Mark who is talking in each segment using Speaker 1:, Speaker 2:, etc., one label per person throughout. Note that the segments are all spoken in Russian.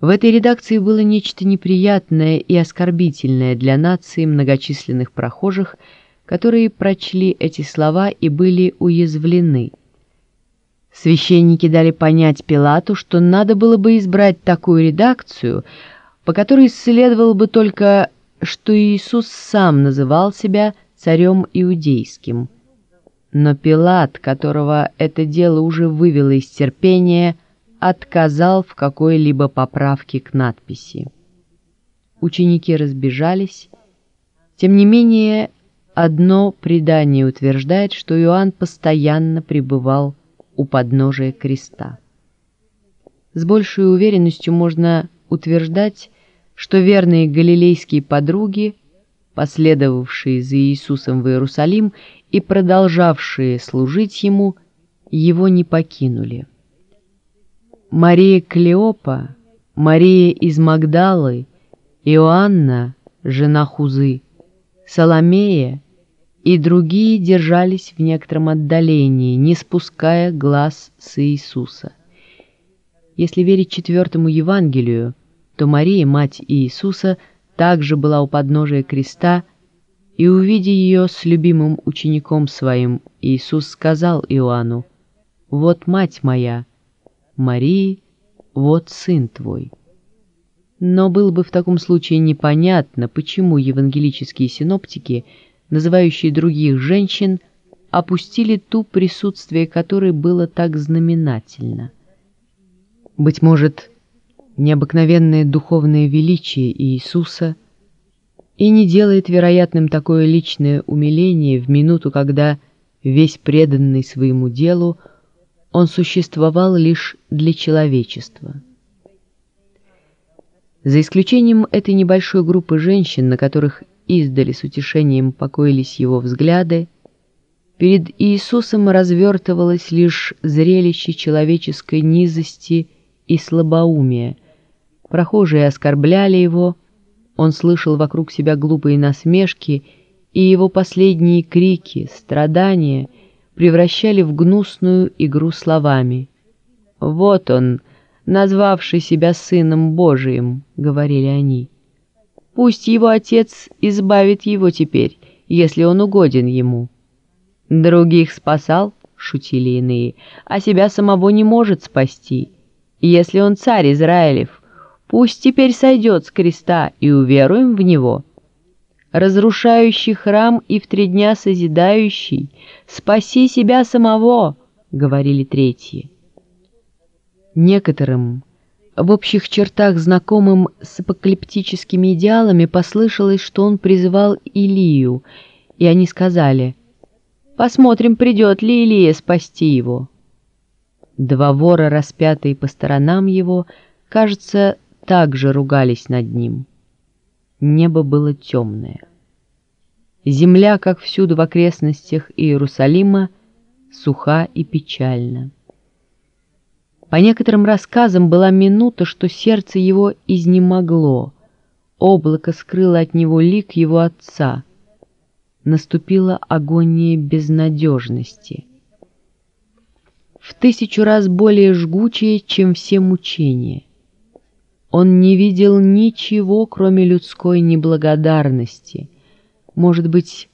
Speaker 1: В этой редакции было нечто неприятное и оскорбительное для нации многочисленных прохожих, которые прочли эти слова и были уязвлены. Священники дали понять Пилату, что надо было бы избрать такую редакцию, по которой следовало бы только, что Иисус сам называл себя царем иудейским. Но Пилат, которого это дело уже вывело из терпения, отказал в какой-либо поправке к надписи. Ученики разбежались. Тем не менее, одно предание утверждает, что Иоанн постоянно пребывал у подножия креста. С большей уверенностью можно утверждать, что верные галилейские подруги, последовавшие за Иисусом в Иерусалим и продолжавшие служить Ему, Его не покинули. Мария Клеопа, Мария из Магдалы, Иоанна, жена Хузы, Соломея и другие держались в некотором отдалении, не спуская глаз с Иисуса. Если верить четвертому Евангелию, то Мария, мать Иисуса, также была у подножия креста, и, увидя ее с любимым учеником своим, Иисус сказал Иоанну, «Вот мать моя, Марии, вот сын твой». Но было бы в таком случае непонятно, почему евангелические синоптики, называющие других женщин, опустили ту присутствие которой было так знаменательно. Быть может, необыкновенное духовное величие Иисуса и не делает вероятным такое личное умиление в минуту, когда, весь преданный своему делу, он существовал лишь для человечества. За исключением этой небольшой группы женщин, на которых издали с утешением покоились его взгляды, перед Иисусом развертывалось лишь зрелище человеческой низости и слабоумия. Прохожие оскорбляли его, он слышал вокруг себя глупые насмешки, и его последние крики, страдания — превращали в гнусную игру словами. «Вот он, назвавший себя Сыном Божиим», — говорили они. «Пусть его отец избавит его теперь, если он угоден ему». «Других спасал», — шутили иные, — «а себя самого не может спасти. Если он царь Израилев, пусть теперь сойдет с креста и уверуем в него» разрушающий храм и в три дня созидающий, спаси себя самого, — говорили третьи. Некоторым, в общих чертах знакомым с апокалиптическими идеалами, послышалось, что он призывал Илию, и они сказали, «Посмотрим, придет ли Илия спасти его». Два вора, распятые по сторонам его, кажется, также ругались над ним. Небо было темное. Земля, как всюду в окрестностях Иерусалима, суха и печальна. По некоторым рассказам была минута, что сердце его изнемогло, облако скрыло от него лик его отца. Наступила агония безнадежности. В тысячу раз более жгучее, чем все мучения. Он не видел ничего, кроме людской неблагодарности. Может быть,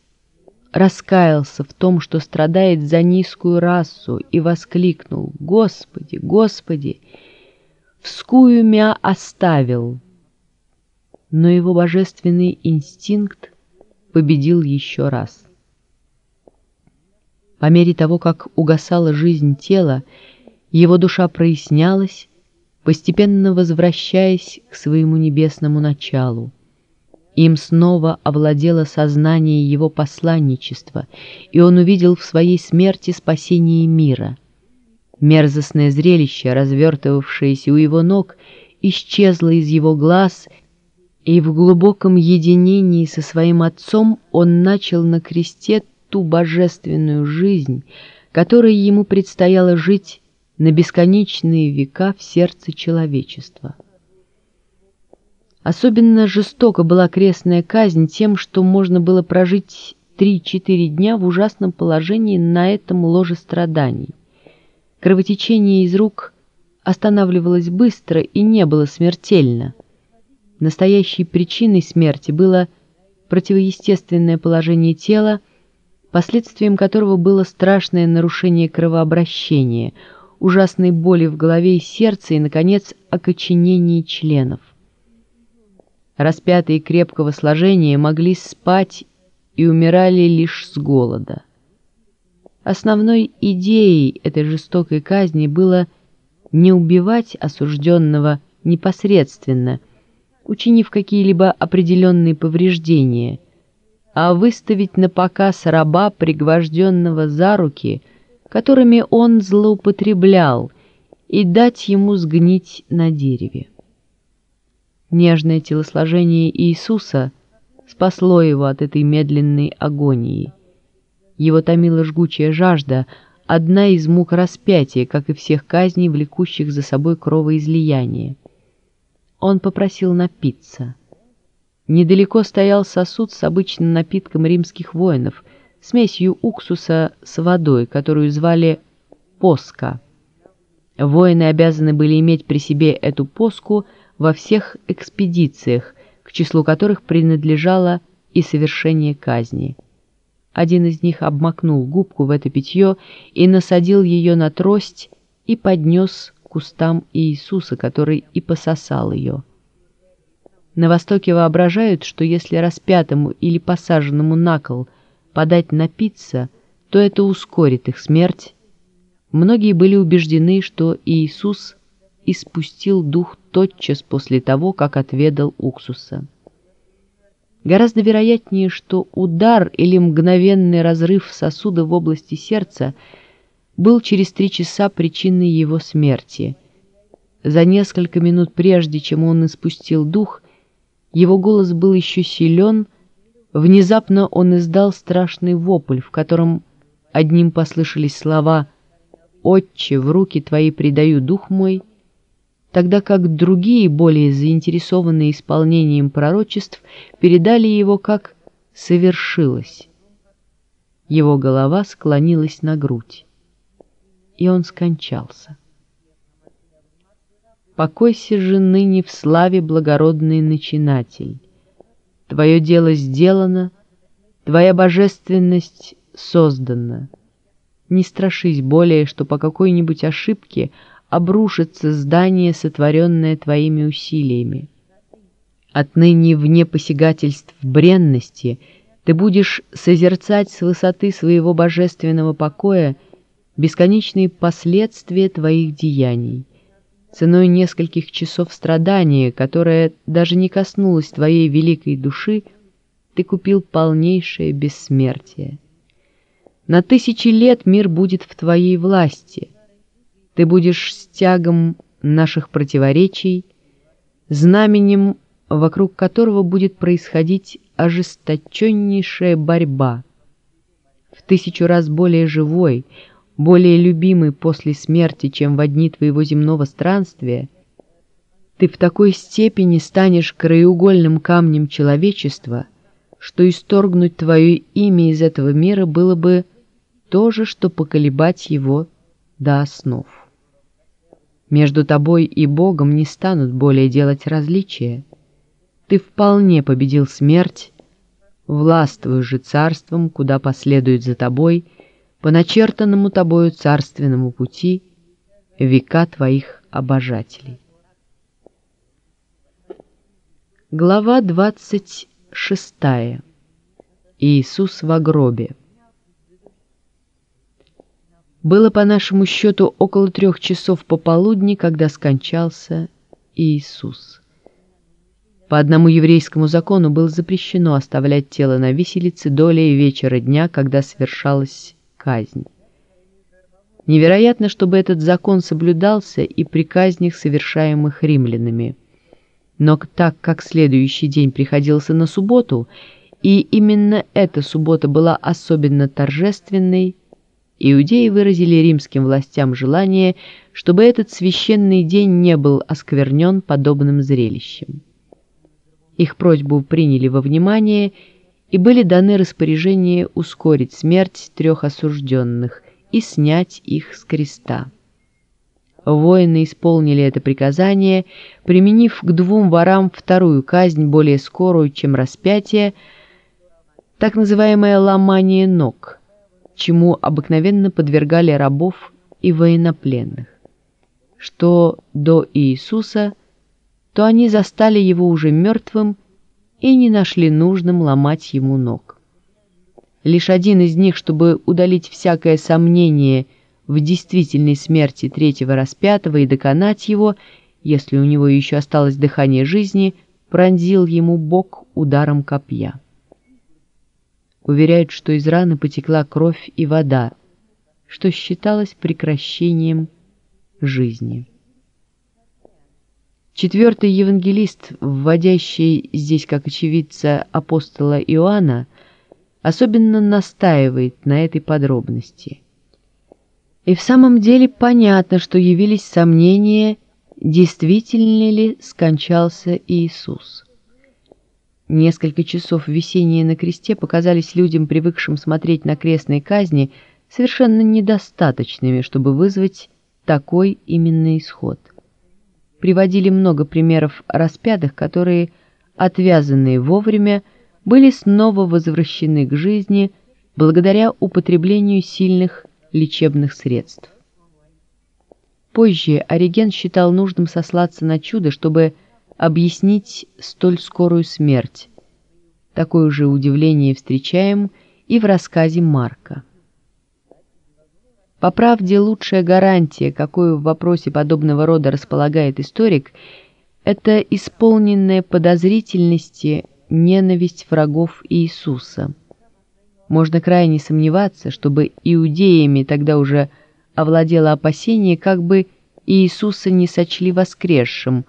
Speaker 1: раскаялся в том, что страдает за низкую расу, и воскликнул «Господи, Господи, вскую мя оставил!» Но его божественный инстинкт победил еще раз. По мере того, как угасала жизнь тела, его душа прояснялась, постепенно возвращаясь к своему небесному началу. Им снова овладело сознание его посланничества, и он увидел в своей смерти спасение мира. Мерзостное зрелище, развертывавшееся у его ног, исчезло из его глаз, и в глубоком единении со своим отцом он начал на кресте ту божественную жизнь, которой ему предстояло жить на бесконечные века в сердце человечества. Особенно жестоко была крестная казнь тем, что можно было прожить три-четыре дня в ужасном положении на этом ложе страданий. Кровотечение из рук останавливалось быстро и не было смертельно. Настоящей причиной смерти было противоестественное положение тела, последствием которого было страшное нарушение кровообращения, ужасные боли в голове и сердце и, наконец, окоченение членов. Распятые крепкого сложения могли спать и умирали лишь с голода. Основной идеей этой жестокой казни было не убивать осужденного непосредственно, учинив какие-либо определенные повреждения, а выставить на показ раба, пригвожденного за руки, которыми он злоупотреблял, и дать ему сгнить на дереве. Нежное телосложение Иисуса спасло его от этой медленной агонии. Его томила жгучая жажда, одна из мук распятия, как и всех казней, влекущих за собой кровоизлияние. Он попросил напиться. Недалеко стоял сосуд с обычным напитком римских воинов, смесью уксуса с водой, которую звали «поска». Воины обязаны были иметь при себе эту поску – во всех экспедициях, к числу которых принадлежало и совершение казни. Один из них обмакнул губку в это питье и насадил ее на трость и поднес к кустам Иисуса, который и пососал ее. На Востоке воображают, что если распятому или посаженному на кол подать напиться, то это ускорит их смерть. Многие были убеждены, что Иисус испустил дух тотчас после того, как отведал уксуса. Гораздо вероятнее, что удар или мгновенный разрыв сосуда в области сердца был через три часа причиной его смерти. За несколько минут прежде, чем он испустил дух, его голос был еще силен, внезапно он издал страшный вопль, в котором одним послышались слова «Отче, в руки твои предаю дух мой», тогда как другие, более заинтересованные исполнением пророчеств, передали его как «совершилось». Его голова склонилась на грудь, и он скончался. Покойся же ныне в славе благородный начинатель. Твое дело сделано, твоя божественность создана. Не страшись более, что по какой-нибудь ошибке – обрушится здание, сотворенное твоими усилиями. Отныне вне посягательств бренности ты будешь созерцать с высоты своего божественного покоя бесконечные последствия твоих деяний. Ценой нескольких часов страдания, которое даже не коснулось твоей великой души, ты купил полнейшее бессмертие. На тысячи лет мир будет в твоей власти — ты будешь стягом наших противоречий, знаменем, вокруг которого будет происходить ожесточеннейшая борьба, в тысячу раз более живой, более любимый после смерти, чем в дни твоего земного странствия, ты в такой степени станешь краеугольным камнем человечества, что исторгнуть твое имя из этого мира было бы то же, что поколебать его до основ. Между тобой и Богом не станут более делать различия. Ты вполне победил смерть, властвуешь же царством, куда последует за тобой, по начертанному тобою царственному пути, века твоих обожателей. Глава двадцать шестая. Иисус в гробе. Было по нашему счету около трех часов пополудни, когда скончался Иисус. По одному еврейскому закону было запрещено оставлять тело на виселице долей вечера дня, когда совершалась казнь. Невероятно, чтобы этот закон соблюдался и при казнях, совершаемых римлянами. Но так как следующий день приходился на субботу, и именно эта суббота была особенно торжественной, Иудеи выразили римским властям желание, чтобы этот священный день не был осквернен подобным зрелищем. Их просьбу приняли во внимание и были даны распоряжения ускорить смерть трех осужденных и снять их с креста. Воины исполнили это приказание, применив к двум ворам вторую казнь, более скорую, чем распятие, так называемое ломание ног, чему обыкновенно подвергали рабов и военнопленных. Что до Иисуса, то они застали его уже мертвым и не нашли нужным ломать ему ног. Лишь один из них, чтобы удалить всякое сомнение – в действительной смерти третьего распятого и доконать его, если у него еще осталось дыхание жизни, пронзил ему бок ударом копья. Уверяют, что из раны потекла кровь и вода, что считалось прекращением жизни. Четвертый евангелист, вводящий здесь как очевидца апостола Иоанна, особенно настаивает на этой подробности – и в самом деле понятно, что явились сомнения, действительно ли скончался Иисус. Несколько часов висения на кресте показались людям, привыкшим смотреть на крестные казни, совершенно недостаточными, чтобы вызвать такой именно исход. Приводили много примеров распятых, которые, отвязанные вовремя, были снова возвращены к жизни благодаря употреблению сильных лечебных средств. Позже Ориген считал нужным сослаться на чудо, чтобы объяснить столь скорую смерть. Такое же удивление встречаем и в рассказе Марка. По правде, лучшая гарантия, какую в вопросе подобного рода располагает историк, это исполненная подозрительности ненависть врагов Иисуса – можно крайне сомневаться, чтобы иудеями тогда уже овладело опасение, как бы Иисуса не сочли воскресшим,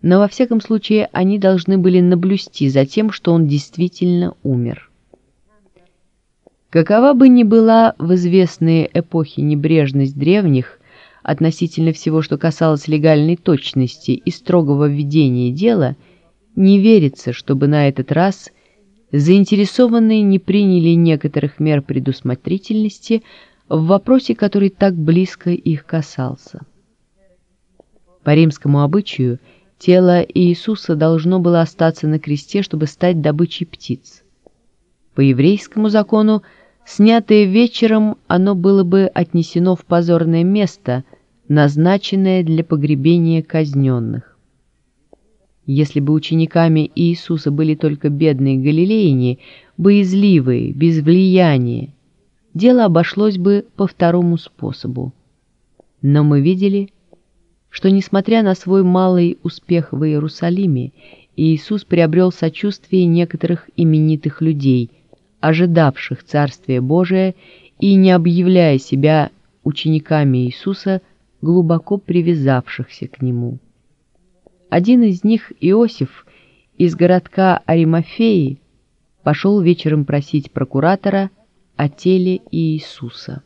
Speaker 1: но во всяком случае они должны были наблюсти за тем, что он действительно умер. Какова бы ни была в известные эпохи небрежность древних относительно всего, что касалось легальной точности и строгого ведения дела, не верится, чтобы на этот раз – заинтересованные не приняли некоторых мер предусмотрительности в вопросе, который так близко их касался. По римскому обычаю тело Иисуса должно было остаться на кресте, чтобы стать добычей птиц. По еврейскому закону, снятое вечером, оно было бы отнесено в позорное место, назначенное для погребения казненных. Если бы учениками Иисуса были только бедные галилеяне, боязливые, без влияния, дело обошлось бы по второму способу. Но мы видели, что, несмотря на свой малый успех в Иерусалиме, Иисус приобрел сочувствие некоторых именитых людей, ожидавших Царствия Божия и, не объявляя себя учениками Иисуса, глубоко привязавшихся к Нему. Один из них, Иосиф, из городка Аримафеи, пошел вечером просить прокуратора о теле Иисуса.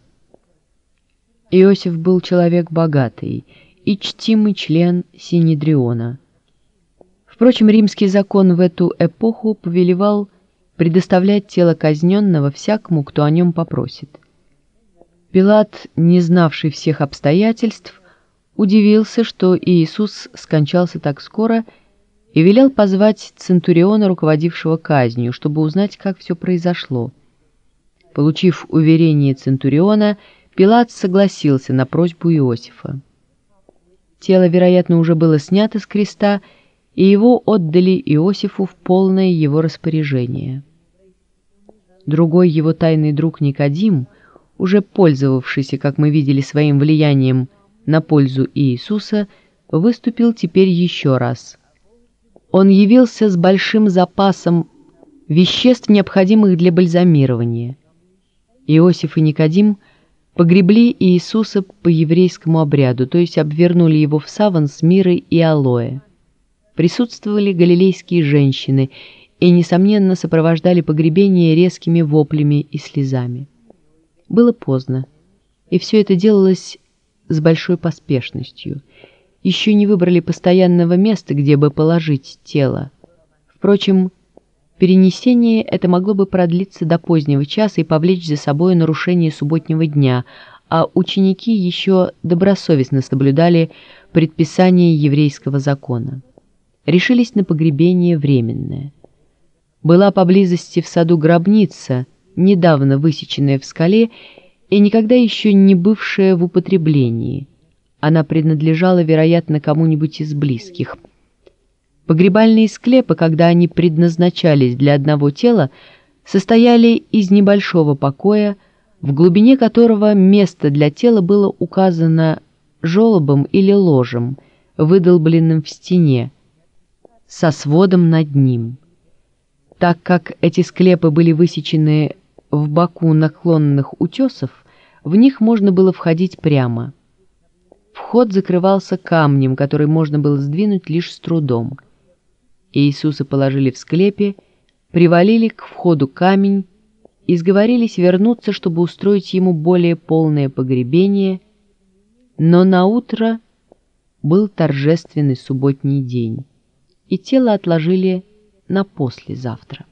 Speaker 1: Иосиф был человек богатый и чтимый член Синедриона. Впрочем, римский закон в эту эпоху повелевал предоставлять тело казненного всякому, кто о нем попросит. Пилат, не знавший всех обстоятельств, удивился, что Иисус скончался так скоро, и велел позвать Центуриона, руководившего казнью, чтобы узнать, как все произошло. Получив уверение Центуриона, Пилат согласился на просьбу Иосифа. Тело, вероятно, уже было снято с креста, и его отдали Иосифу в полное его распоряжение. Другой его тайный друг Никодим, уже пользовавшийся, как мы видели, своим влиянием на пользу Иисуса, выступил теперь еще раз. Он явился с большим запасом веществ, необходимых для бальзамирования. Иосиф и Никодим погребли Иисуса по еврейскому обряду, то есть обвернули его в саван с мирой и алоэ. Присутствовали галилейские женщины и, несомненно, сопровождали погребение резкими воплями и слезами. Было поздно, и все это делалось с большой поспешностью. Еще не выбрали постоянного места, где бы положить тело. Впрочем, перенесение это могло бы продлиться до позднего часа и повлечь за собой нарушение субботнего дня, а ученики еще добросовестно соблюдали предписание еврейского закона. Решились на погребение временное. Была поблизости в саду гробница, недавно высеченная в скале и никогда еще не бывшая в употреблении. Она принадлежала, вероятно, кому-нибудь из близких. Погребальные склепы, когда они предназначались для одного тела, состояли из небольшого покоя, в глубине которого место для тела было указано желобом или ложем, выдолбленным в стене, со сводом над ним. Так как эти склепы были высечены в боку наклонных утесов, в них можно было входить прямо. Вход закрывался камнем, который можно было сдвинуть лишь с трудом. Иисуса положили в склепе, привалили к входу камень и сговорились вернуться, чтобы устроить ему более полное погребение, но на утро был торжественный субботний день, и тело отложили на послезавтра.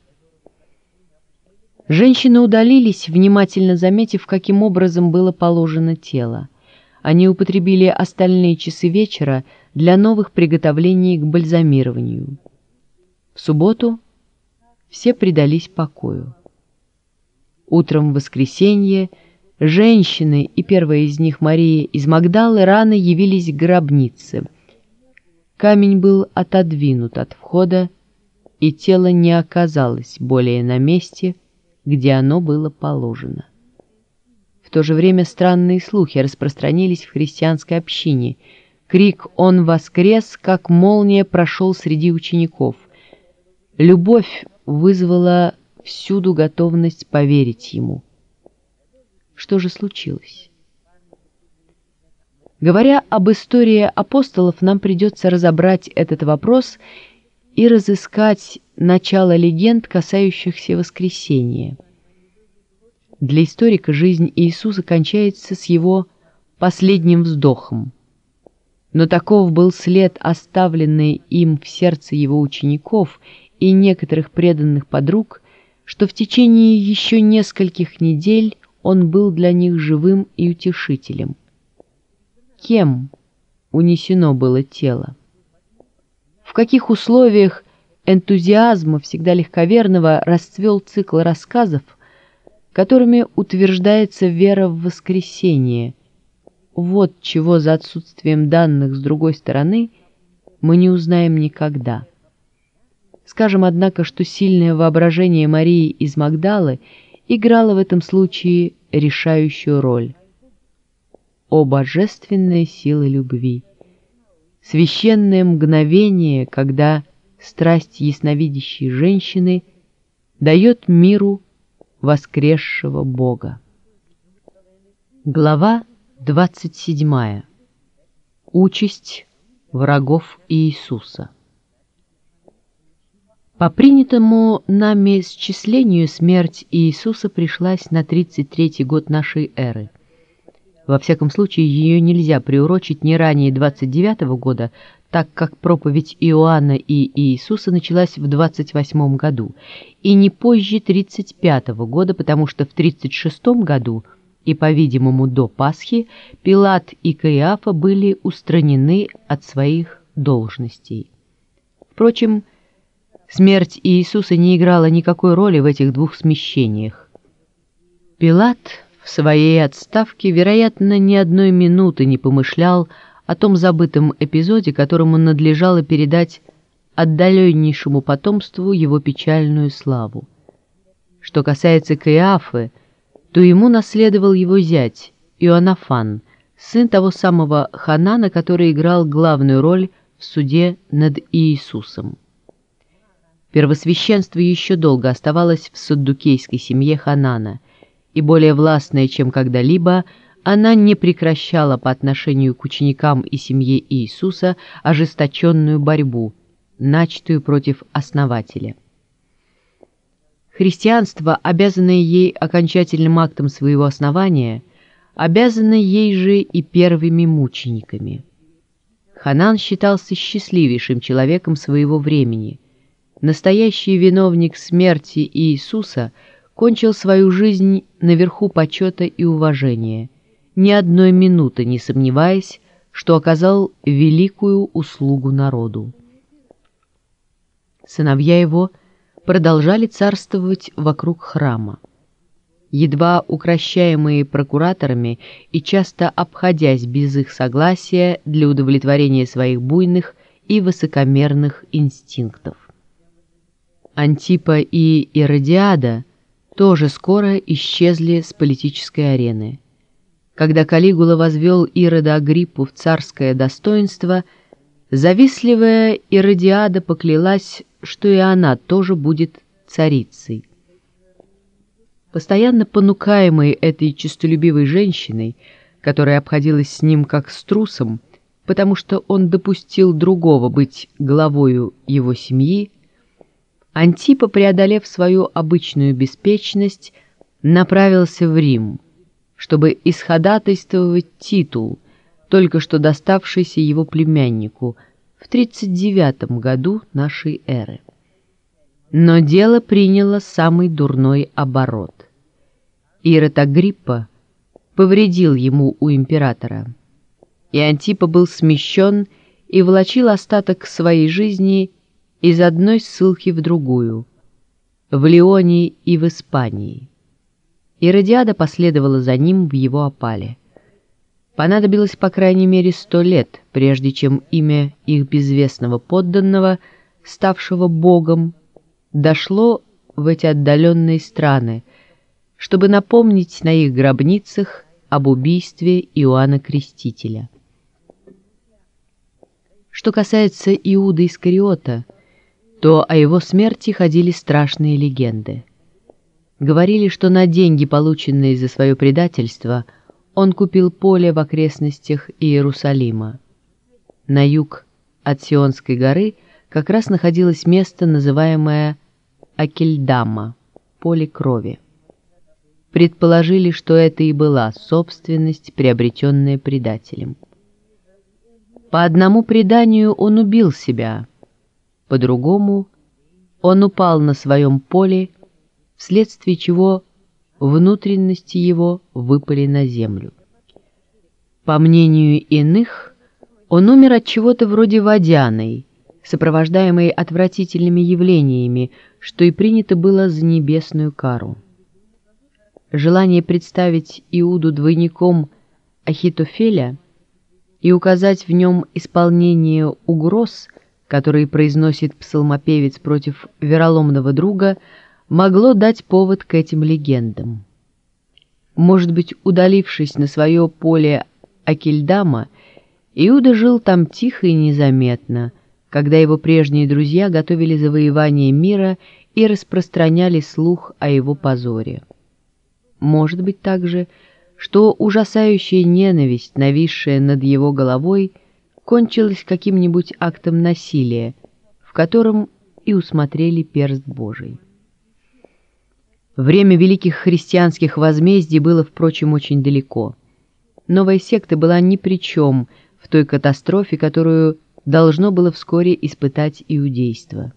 Speaker 1: Женщины удалились, внимательно заметив, каким образом было положено тело. Они употребили остальные часы вечера для новых приготовлений к бальзамированию. В субботу все предались покою. Утром в воскресенье женщины, и первая из них Мария из Магдалы, рано явились к гробнице. Камень был отодвинут от входа, и тело не оказалось более на месте, где оно было положено. В то же время странные слухи распространились в христианской общине. Крик «Он воскрес!» как молния прошел среди учеников. Любовь вызвала всюду готовность поверить ему. Что же случилось? Говоря об истории апостолов, нам придется разобрать этот вопрос и разыскать начало легенд, касающихся воскресения. Для историка жизнь Иисуса кончается с его последним вздохом. Но таков был след, оставленный им в сердце его учеников и некоторых преданных подруг, что в течение еще нескольких недель он был для них живым и утешителем. Кем унесено было тело? В каких условиях энтузиазма, всегда легковерного, расцвел цикл рассказов, которыми утверждается вера в воскресение. Вот чего за отсутствием данных с другой стороны мы не узнаем никогда. Скажем, однако, что сильное воображение Марии из Магдалы играло в этом случае решающую роль. О божественная сила любви! Священное мгновение, когда страсть ясновидящей женщины дает миру воскресшего Бога. Глава 27. Участь врагов Иисуса. По принятому нами счислению смерть Иисуса пришлась на 33-й год нашей эры. Во всяком случае, ее нельзя приурочить не ранее 29-го года, так как проповедь Иоанна и Иисуса началась в 28 году, и не позже 35-го года, потому что в 36-м году и, по-видимому, до Пасхи Пилат и Каиафа были устранены от своих должностей. Впрочем, Смерть Иисуса не играла никакой роли в этих двух смещениях. Пилат в своей отставке, вероятно, ни одной минуты не помышлял о том забытом эпизоде, которому надлежало передать отдаленнейшему потомству его печальную славу. Что касается Каиафы, то ему наследовал его зять Иоаннафан, сын того самого Ханана, который играл главную роль в суде над Иисусом. Первосвященство еще долго оставалось в саддукейской семье Ханана, и более властная, чем когда-либо, она не прекращала по отношению к ученикам и семье Иисуса ожесточенную борьбу, начатую против основателя. Христианство, обязанное ей окончательным актом своего основания, обязано ей же и первыми мучениками. Ханан считался счастливейшим человеком своего времени – настоящий виновник смерти Иисуса кончил свою жизнь наверху почета и уважения, ни одной минуты не сомневаясь, что оказал великую услугу народу. Сыновья его продолжали царствовать вокруг храма. Едва укращаемые прокураторами и часто обходясь без их согласия для удовлетворения своих буйных и высокомерных инстинктов. Антипа и Иродиада тоже скоро исчезли с политической арены. Когда Калигула возвел Ирода Агриппу в царское достоинство, завистливая Иродиада поклялась, что и она тоже будет царицей. Постоянно понукаемый этой честолюбивой женщиной, которая обходилась с ним как с трусом, потому что он допустил другого быть главою его семьи, Антипа, преодолев свою обычную беспечность, направился в Рим, чтобы исходатайствовать титул, только что доставшийся его племяннику в 39 году нашей эры. Но дело приняло самый дурной оборот. Ирод Агриппа повредил ему у императора, и Антипа был смещен и влачил остаток своей жизни из одной ссылки в другую, в Лионе и в Испании. Иродиада последовала за ним в его опале. Понадобилось по крайней мере сто лет, прежде чем имя их безвестного подданного, ставшего богом, дошло в эти отдаленные страны, чтобы напомнить на их гробницах об убийстве Иоанна Крестителя. Что касается Иуда Искариота, то о его смерти ходили страшные легенды. Говорили, что на деньги, полученные за свое предательство, он купил поле в окрестностях Иерусалима. На юг от Сионской горы как раз находилось место, называемое Акельдама, поле крови. Предположили, что это и была собственность, приобретенная предателем. По одному преданию он убил себя – по-другому он упал на своем поле, вследствие чего внутренности его выпали на землю. По мнению иных, он умер от чего-то вроде водяной, сопровождаемой отвратительными явлениями, что и принято было за небесную кару. Желание представить Иуду двойником Ахитофеля и указать в нем исполнение угроз – который произносит псалмопевец против вероломного друга, могло дать повод к этим легендам. Может быть, удалившись на свое поле Акельдама, Иуда жил там тихо и незаметно, когда его прежние друзья готовили завоевание мира и распространяли слух о его позоре. Может быть также, что ужасающая ненависть, нависшая над его головой, кончилось каким-нибудь актом насилия, в котором и усмотрели перст Божий. Время великих христианских возмездий было, впрочем, очень далеко. Новая секта была ни при чем в той катастрофе, которую должно было вскоре испытать иудейство.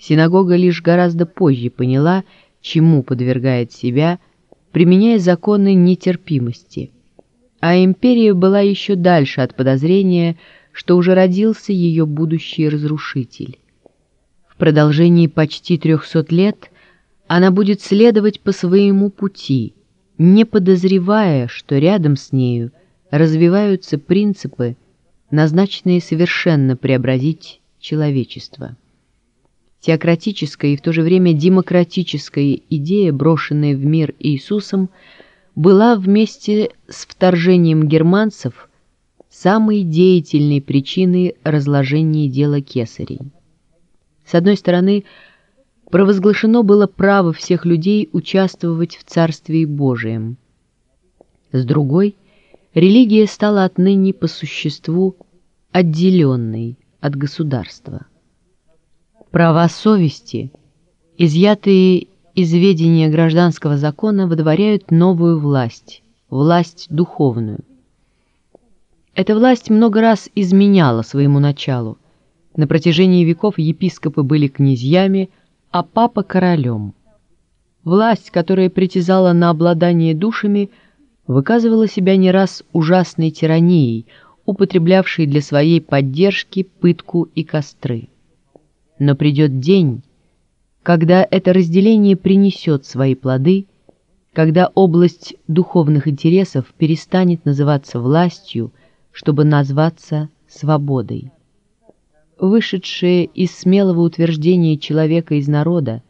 Speaker 1: Синагога лишь гораздо позже поняла, чему подвергает себя, применяя законы нетерпимости – а империя была еще дальше от подозрения, что уже родился ее будущий разрушитель. В продолжении почти трехсот лет она будет следовать по своему пути, не подозревая, что рядом с нею развиваются принципы, назначенные совершенно преобразить человечество. Теократическая и в то же время демократическая идея, брошенная в мир Иисусом, была вместе с вторжением германцев самой деятельной причиной разложения дела кесарей. С одной стороны, провозглашено было право всех людей участвовать в Царстве Божием. С другой, религия стала отныне по существу отделенной от государства. Права совести, изъятые из ведения гражданского закона выдворяют новую власть, власть духовную. Эта власть много раз изменяла своему началу. На протяжении веков епископы были князьями, а папа – королем. Власть, которая притязала на обладание душами, выказывала себя не раз ужасной тиранией, употреблявшей для своей поддержки пытку и костры. Но придет день, когда это разделение принесет свои плоды, когда область духовных интересов перестанет называться властью, чтобы назваться свободой. Вышедшее из смелого утверждения человека из народа,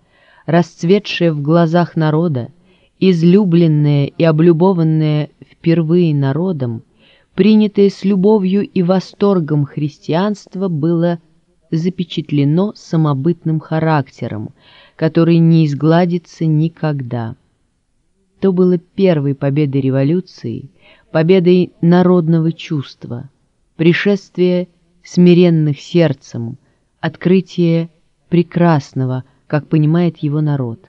Speaker 1: расцветшее в глазах народа, излюбленное и облюбованное впервые народом, принятое с любовью и восторгом христианство было запечатлено самобытным характером, который не изгладится никогда. То было первой победой революции, победой народного чувства, пришествие смиренных сердцем, открытие прекрасного, как понимает его народ.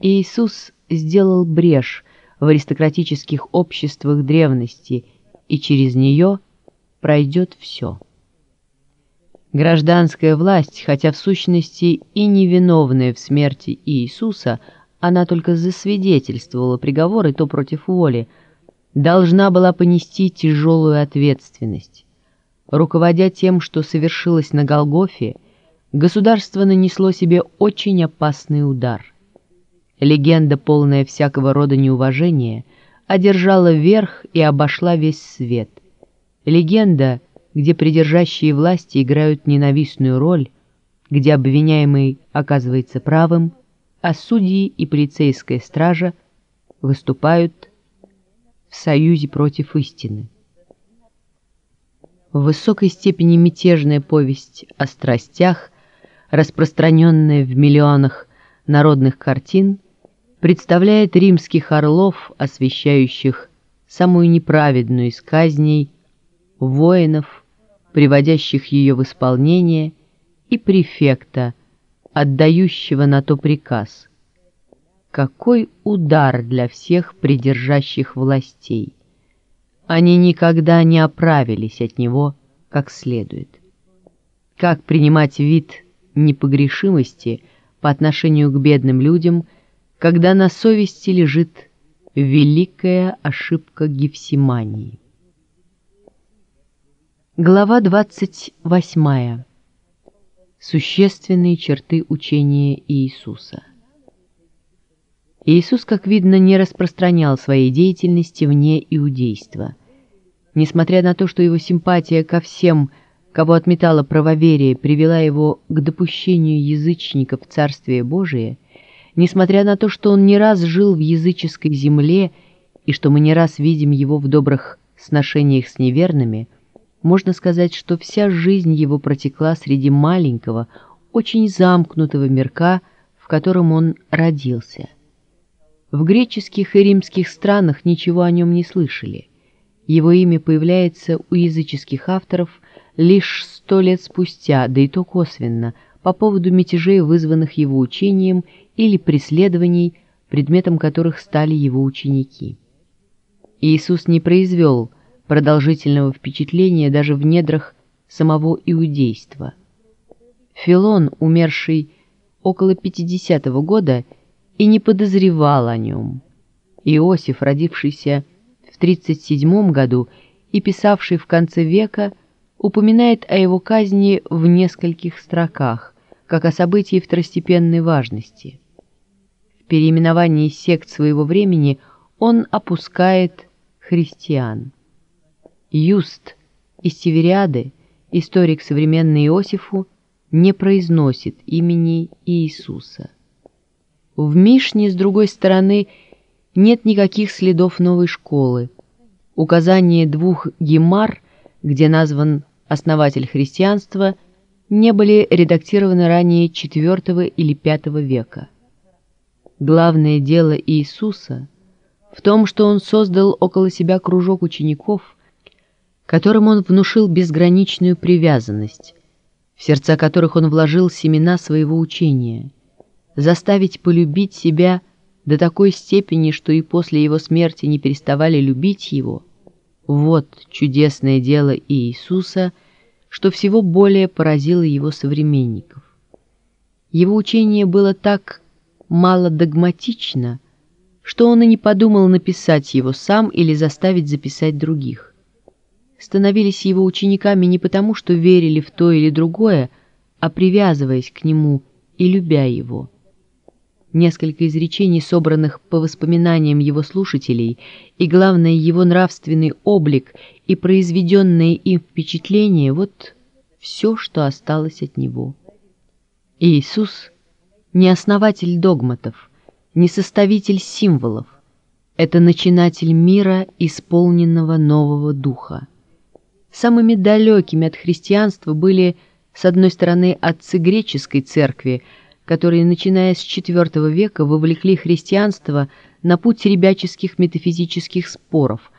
Speaker 1: Иисус сделал брешь в аристократических обществах древности, и через нее пройдет все. Гражданская власть, хотя в сущности и невиновная в смерти Иисуса, она только засвидетельствовала приговоры то против воли, должна была понести тяжелую ответственность. Руководя тем, что совершилось на Голгофе, государство нанесло себе очень опасный удар – Легенда, полная всякого рода неуважения, одержала верх и обошла весь свет. Легенда, где придержащие власти играют ненавистную роль, где обвиняемый оказывается правым, а судьи и полицейская стража выступают в союзе против истины. В высокой степени мятежная повесть о страстях, распространенная в миллионах народных картин, представляет римских орлов, освещающих самую неправедную из казней, воинов, приводящих ее в исполнение, и префекта, отдающего на то приказ. Какой удар для всех придержащих властей! Они никогда не оправились от него как следует. Как принимать вид непогрешимости по отношению к бедным людям – когда на совести лежит великая ошибка Гефсимании. Глава 28. Существенные черты учения Иисуса. Иисус, как видно, не распространял своей деятельности вне иудейства. Несмотря на то, что его симпатия ко всем, кого отметало правоверие, привела его к допущению язычников в Царствие Божие – Несмотря на то, что он не раз жил в языческой земле и что мы не раз видим его в добрых сношениях с неверными, можно сказать, что вся жизнь его протекла среди маленького, очень замкнутого мирка, в котором он родился. В греческих и римских странах ничего о нем не слышали. Его имя появляется у языческих авторов лишь сто лет спустя, да и то косвенно, по поводу мятежей, вызванных его учением или преследований, предметом которых стали его ученики. Иисус не произвел продолжительного впечатления даже в недрах самого иудейства. Филон, умерший около 50 -го года, и не подозревал о нем. Иосиф, родившийся в 37 году и писавший в конце века, упоминает о его казни в нескольких строках, как о событии второстепенной важности – переименовании сект своего времени он опускает христиан. Юст из Севериады, историк современный Иосифу, не произносит имени Иисуса. В Мишне, с другой стороны, нет никаких следов новой школы. Указания двух гемар, где назван основатель христианства, не были редактированы ранее IV или V века. Главное дело Иисуса в том, что Он создал около себя кружок учеников, которым Он внушил безграничную привязанность, в сердца которых Он вложил семена своего учения, заставить полюбить себя до такой степени, что и после Его смерти не переставали любить Его. Вот чудесное дело Иисуса, что всего более поразило Его современников. Его учение было так мало догматично, что он и не подумал написать его сам или заставить записать других. Становились его учениками не потому, что верили в то или другое, а привязываясь к нему и любя его. Несколько изречений, собранных по воспоминаниям его слушателей, и, главное, его нравственный облик и произведенные им впечатления — вот все, что осталось от него. Иисус — не основатель догматов, не составитель символов, это начинатель мира, исполненного нового духа. Самыми далекими от христианства были, с одной стороны, отцы греческой церкви, которые, начиная с IV века, вовлекли христианство на путь ребяческих метафизических споров,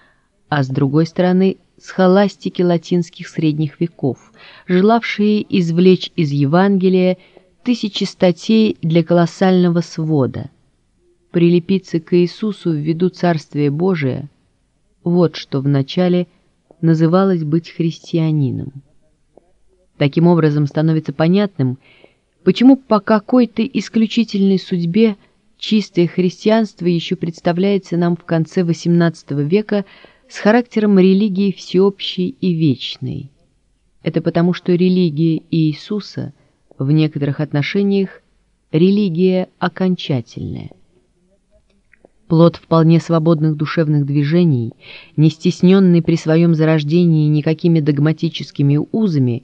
Speaker 1: а с другой стороны, схоластики латинских средних веков, желавшие извлечь из Евангелия тысячи статей для колоссального свода. Прилепиться к Иисусу в виду Царствия Божия – вот что вначале называлось быть христианином. Таким образом становится понятным, почему по какой-то исключительной судьбе чистое христианство еще представляется нам в конце XVIII века с характером религии всеобщей и вечной. Это потому, что религия Иисуса в некоторых отношениях религия окончательная. Плод вполне свободных душевных движений, не стесненный при своем зарождении никакими догматическими узами,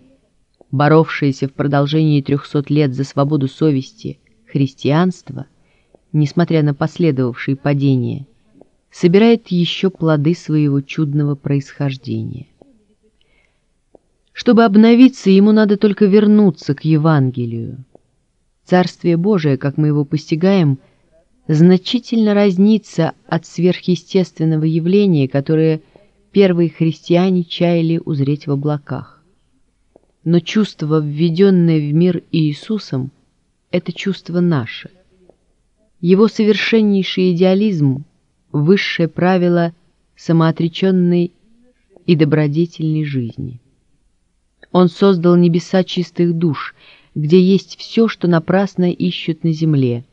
Speaker 1: боровшееся в продолжении трехсот лет за свободу совести христианство, несмотря на последовавшие падения, собирает еще плоды своего чудного происхождения. Чтобы обновиться, ему надо только вернуться к Евангелию. Царствие Божие, как мы его постигаем, значительно разнится от сверхъестественного явления, которое первые христиане чаяли узреть в облаках. Но чувство, введенное в мир Иисусом, это чувство наше. Его совершеннейший идеализм высшее правило самоотреченной и добродетельной жизни. Он создал небеса чистых душ, где есть все, что напрасно ищут на земле,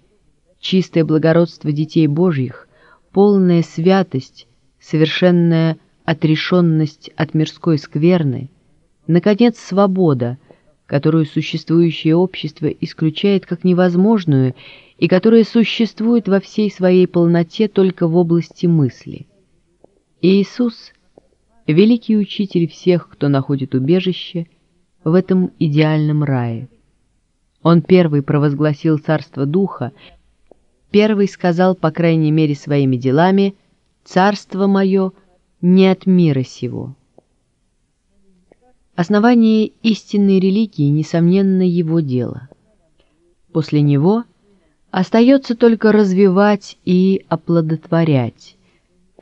Speaker 1: чистое благородство детей Божьих, полная святость, совершенная отрешенность от мирской скверны, наконец, свобода, которую существующее общество исключает как невозможную и которая существует во всей своей полноте только в области мысли. Иисус — великий учитель всех, кто находит убежище в этом идеальном рае. Он первый провозгласил Царство Духа, первый сказал, по крайней мере, своими делами «Царство мое не от мира сего». Основание истинной религии, несомненно, его дело. После него — Остается только развивать и оплодотворять.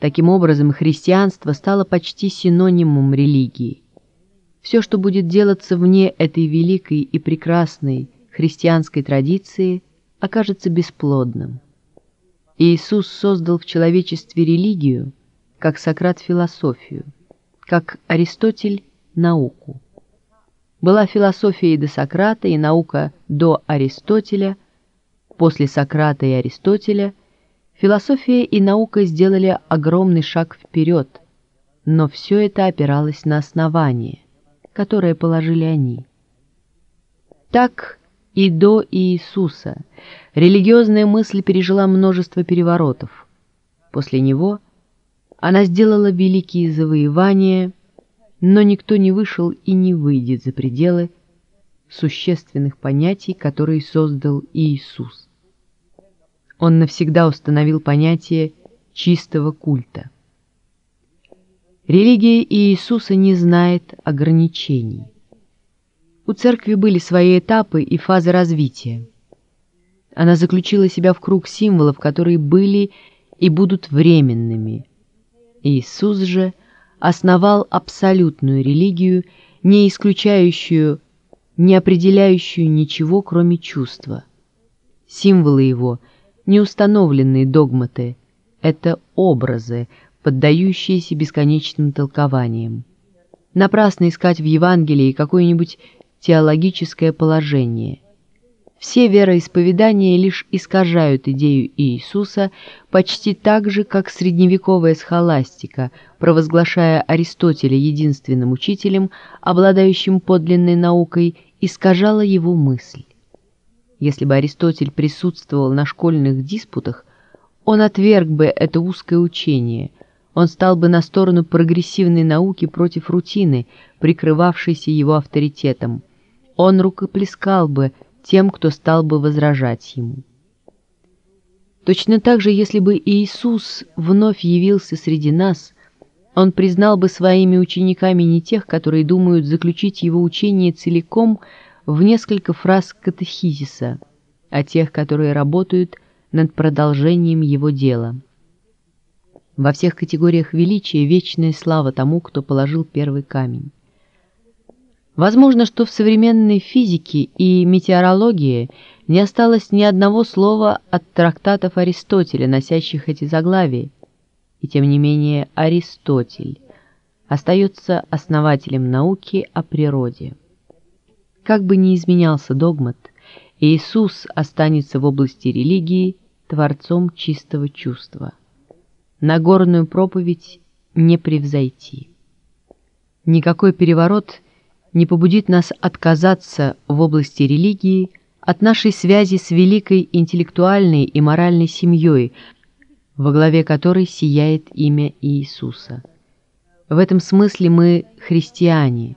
Speaker 1: Таким образом, христианство стало почти синонимом религии. Все, что будет делаться вне этой великой и прекрасной христианской традиции, окажется бесплодным. Иисус создал в человечестве религию, как Сократ философию, как Аристотель науку. Была философия и до Сократа, и наука до Аристотеля – После Сократа и Аристотеля философия и наука сделали огромный шаг вперед, но все это опиралось на основание, которое положили они. Так и до Иисуса религиозная мысль пережила множество переворотов. После него она сделала великие завоевания, но никто не вышел и не выйдет за пределы существенных понятий, которые создал Иисус он навсегда установил понятие чистого культа. Религия Иисуса не знает ограничений. У церкви были свои этапы и фазы развития. Она заключила себя в круг символов, которые были и будут временными. Иисус же основал абсолютную религию, не исключающую, не определяющую ничего, кроме чувства. Символы его — неустановленные догматы, это образы, поддающиеся бесконечным толкованиям. Напрасно искать в Евангелии какое-нибудь теологическое положение. Все вероисповедания лишь искажают идею Иисуса почти так же, как средневековая схоластика, провозглашая Аристотеля единственным учителем, обладающим подлинной наукой, искажала его мысль. Если бы Аристотель присутствовал на школьных диспутах, он отверг бы это узкое учение, он стал бы на сторону прогрессивной науки против рутины, прикрывавшейся его авторитетом. Он рукоплескал бы тем, кто стал бы возражать ему. Точно так же, если бы Иисус вновь явился среди нас, он признал бы своими учениками не тех, которые думают заключить его учение целиком в несколько фраз катехизиса, а тех, которые работают над продолжением его дела. Во всех категориях величия вечная слава тому, кто положил первый камень. Возможно, что в современной физике и метеорологии не осталось ни одного слова от трактатов Аристотеля, носящих эти заглавия, и тем не менее Аристотель остается основателем науки о природе. Как бы ни изменялся догмат, Иисус останется в области религии творцом чистого чувства. Нагорную проповедь не превзойти. Никакой переворот – не побудит нас отказаться в области религии от нашей связи с великой интеллектуальной и моральной семьей, во главе которой сияет имя Иисуса. В этом смысле мы христиане,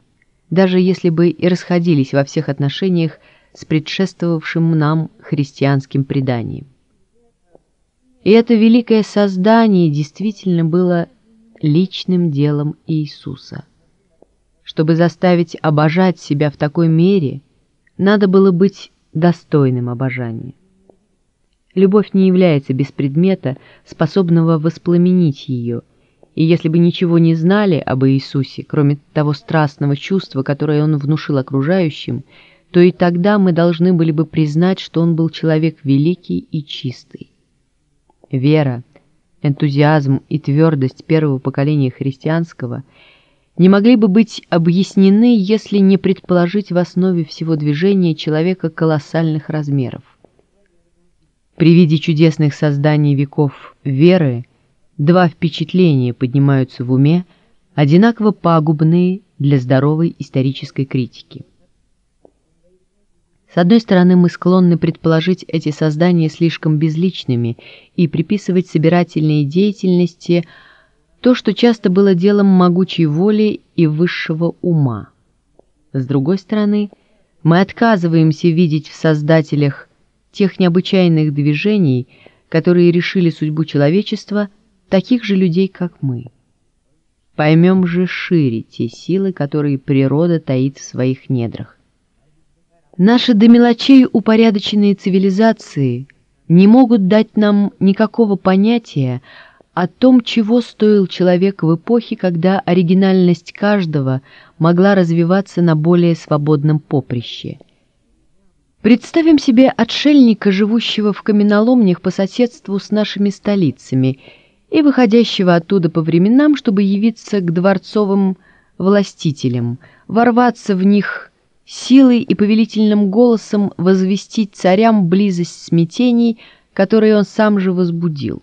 Speaker 1: даже если бы и расходились во всех отношениях с предшествовавшим нам христианским преданием. И это великое создание действительно было личным делом Иисуса – чтобы заставить обожать себя в такой мере, надо было быть достойным обожания. Любовь не является без предмета, способного воспламенить ее, и если бы ничего не знали об Иисусе, кроме того страстного чувства, которое Он внушил окружающим, то и тогда мы должны были бы признать, что Он был человек великий и чистый. Вера, энтузиазм и твердость первого поколения христианского – не могли бы быть объяснены, если не предположить в основе всего движения человека колоссальных размеров. При виде чудесных созданий веков веры два впечатления поднимаются в уме, одинаково пагубные для здоровой исторической критики. С одной стороны, мы склонны предположить эти создания слишком безличными и приписывать собирательной деятельности – то, что часто было делом могучей воли и высшего ума. С другой стороны, мы отказываемся видеть в создателях тех необычайных движений, которые решили судьбу человечества, таких же людей, как мы. Поймем же шире те силы, которые природа таит в своих недрах. Наши до мелочей упорядоченные цивилизации не могут дать нам никакого понятия о том, чего стоил человек в эпохе, когда оригинальность каждого могла развиваться на более свободном поприще. Представим себе отшельника, живущего в каменоломнях по соседству с нашими столицами и выходящего оттуда по временам, чтобы явиться к дворцовым властителям, ворваться в них силой и повелительным голосом возвестить царям близость смятений, которые он сам же возбудил.